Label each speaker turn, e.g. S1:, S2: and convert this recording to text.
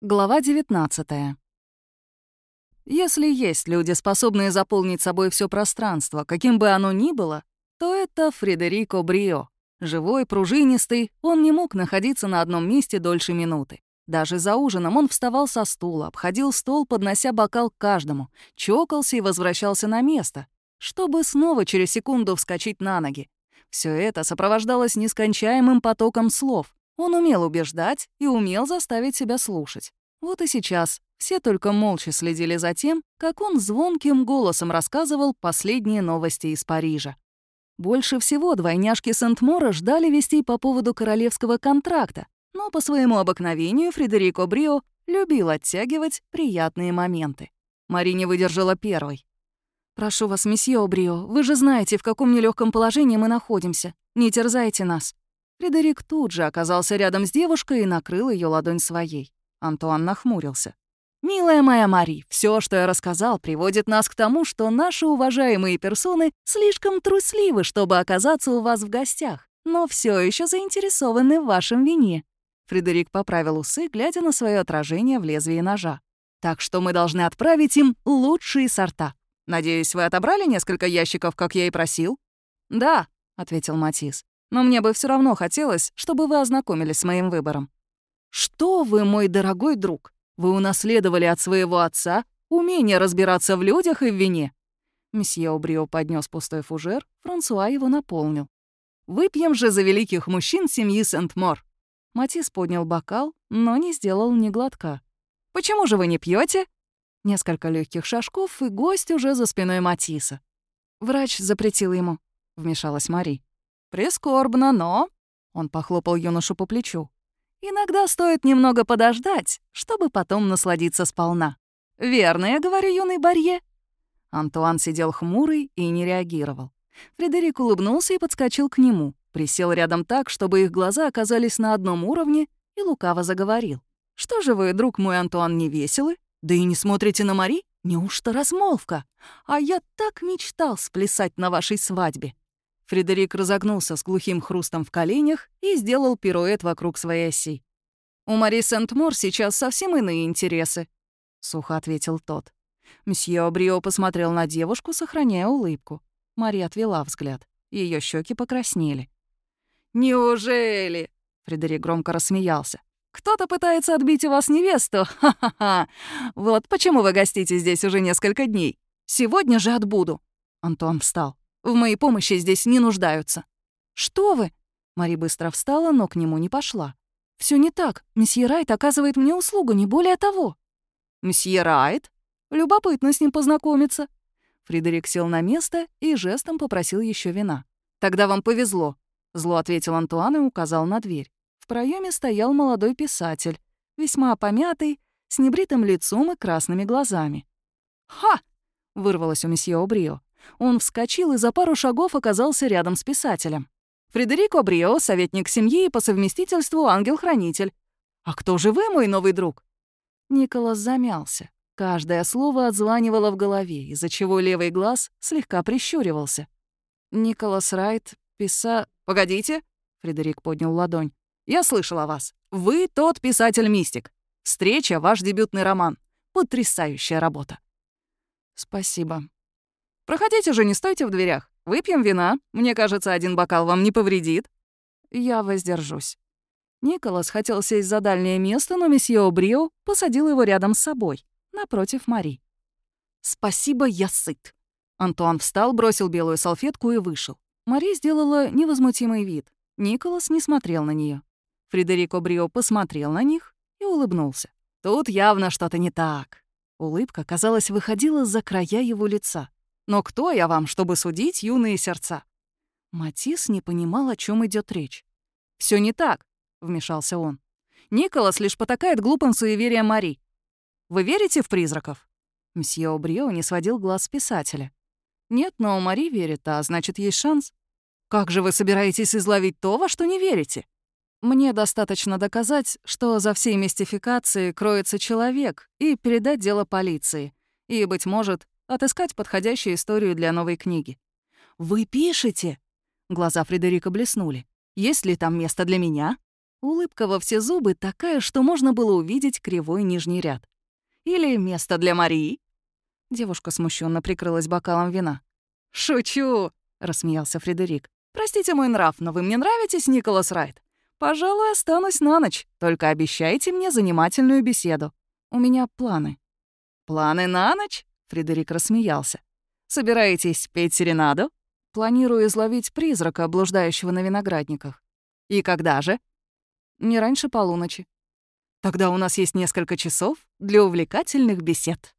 S1: Глава 19. Если есть люди, способные заполнить собой все пространство, каким бы оно ни было, то это Фредерико Брио. Живой, пружинистый, он не мог находиться на одном месте дольше минуты. Даже за ужином он вставал со стула, обходил стол, поднося бокал к каждому, чокался и возвращался на место, чтобы снова через секунду вскочить на ноги. Все это сопровождалось нескончаемым потоком слов, он умел убеждать и умел заставить себя слушать. Вот и сейчас все только молча следили за тем, как он звонким голосом рассказывал последние новости из Парижа. Больше всего двойняшки Сент-Мора ждали вестей по поводу королевского контракта, но по своему обыкновению Фредерико Брио любил оттягивать приятные моменты. Мари не выдержала первой. «Прошу вас, месье Брио, вы же знаете, в каком нелегком положении мы находимся. Не терзайте нас». Фредерик тут же оказался рядом с девушкой и накрыл ее ладонь своей. Антуан нахмурился. «Милая моя Мари, все, что я рассказал, приводит нас к тому, что наши уважаемые персоны слишком трусливы, чтобы оказаться у вас в гостях, но все еще заинтересованы в вашем вине». Фредерик поправил усы, глядя на свое отражение в лезвии ножа. «Так что мы должны отправить им лучшие сорта. Надеюсь, вы отобрали несколько ящиков, как я и просил?» «Да», — ответил Матис. Но мне бы все равно хотелось, чтобы вы ознакомились с моим выбором. Что вы, мой дорогой друг? Вы унаследовали от своего отца умение разбираться в людях и в вине. Месье Обрио поднес пустой фужер, Франсуа его наполнил. «Выпьем же за великих мужчин семьи Сент-Мор». Матис поднял бокал, но не сделал ни глотка. «Почему же вы не пьете? Несколько легких шажков, и гость уже за спиной Матиса. «Врач запретил ему», — вмешалась Мари. «Прискорбно, но...» — он похлопал юношу по плечу. «Иногда стоит немного подождать, чтобы потом насладиться сполна. Верно я говорю, юный Барье?» Антуан сидел хмурый и не реагировал. Фредерик улыбнулся и подскочил к нему, присел рядом так, чтобы их глаза оказались на одном уровне, и лукаво заговорил. «Что же вы, друг мой Антуан, не веселы? Да и не смотрите на Мари? Неужто размолвка? А я так мечтал сплясать на вашей свадьбе. Фредерик разогнулся с глухим хрустом в коленях и сделал пируэт вокруг своей оси. «У Мари Сент-Мор сейчас совсем иные интересы», — сухо ответил тот. Мсье Абрио посмотрел на девушку, сохраняя улыбку. Мари отвела взгляд. Ее щеки покраснели. «Неужели?» — Фредерик громко рассмеялся. «Кто-то пытается отбить у вас невесту? Ха-ха-ха! Вот почему вы гостите здесь уже несколько дней. Сегодня же отбуду». Антон встал. В моей помощи здесь не нуждаются». «Что вы?» Мари быстро встала, но к нему не пошла. Все не так. Месье Райт оказывает мне услугу, не более того». «Месье Райт? Любопытно с ним познакомиться». Фредерик сел на место и жестом попросил еще вина. «Тогда вам повезло», — зло ответил Антуан и указал на дверь. В проеме стоял молодой писатель, весьма помятый, с небритым лицом и красными глазами. «Ха!» — вырвалось у месье Обрио. Он вскочил и за пару шагов оказался рядом с писателем. «Фредерико Брио, советник семьи и по совместительству ангел-хранитель. А кто же вы, мой новый друг?» Николас замялся. Каждое слово отзванивало в голове, из-за чего левый глаз слегка прищуривался. «Николас Райт, писа...» «Погодите!» — Фредерик поднял ладонь. «Я слышал о вас. Вы тот писатель-мистик. Встреча — ваш дебютный роман. Потрясающая работа». «Спасибо», Проходите же, не стойте в дверях. Выпьем вина. Мне кажется, один бокал вам не повредит». «Я воздержусь». Николас хотел сесть за дальнее место, но месье Обрио посадил его рядом с собой, напротив Мари. «Спасибо, я сыт». Антуан встал, бросил белую салфетку и вышел. Мари сделала невозмутимый вид. Николас не смотрел на нее. Фредерико Брио посмотрел на них и улыбнулся. Тут явно что-то не так. Улыбка, казалось, выходила за края его лица. Но кто я вам, чтобы судить юные сердца?» Матис не понимал, о чем идет речь. Все не так», — вмешался он. «Николас лишь потакает глупым суеверием Мари. Вы верите в призраков?» Мсье Обрио не сводил глаз с писателя. «Нет, но Мари верит, а значит, есть шанс. Как же вы собираетесь изловить то, во что не верите?» Мне достаточно доказать, что за всей мистификацией кроется человек, и передать дело полиции. И, быть может, отыскать подходящую историю для новой книги. «Вы пишете?» Глаза Фредерика блеснули. «Есть ли там место для меня?» Улыбка во все зубы такая, что можно было увидеть кривой нижний ряд. Или место для Марии. Девушка смущенно прикрылась бокалом вина. «Шучу!» — рассмеялся Фредерик. «Простите мой нрав, но вы мне нравитесь, Николас Райт. Пожалуй, останусь на ночь, только обещайте мне занимательную беседу. У меня планы». «Планы на ночь?» — Фредерик рассмеялся. «Собираетесь петь серенаду?» «Планирую изловить призрака, блуждающего на виноградниках». «И когда же?» «Не раньше полуночи». «Тогда у нас есть несколько часов для увлекательных бесед».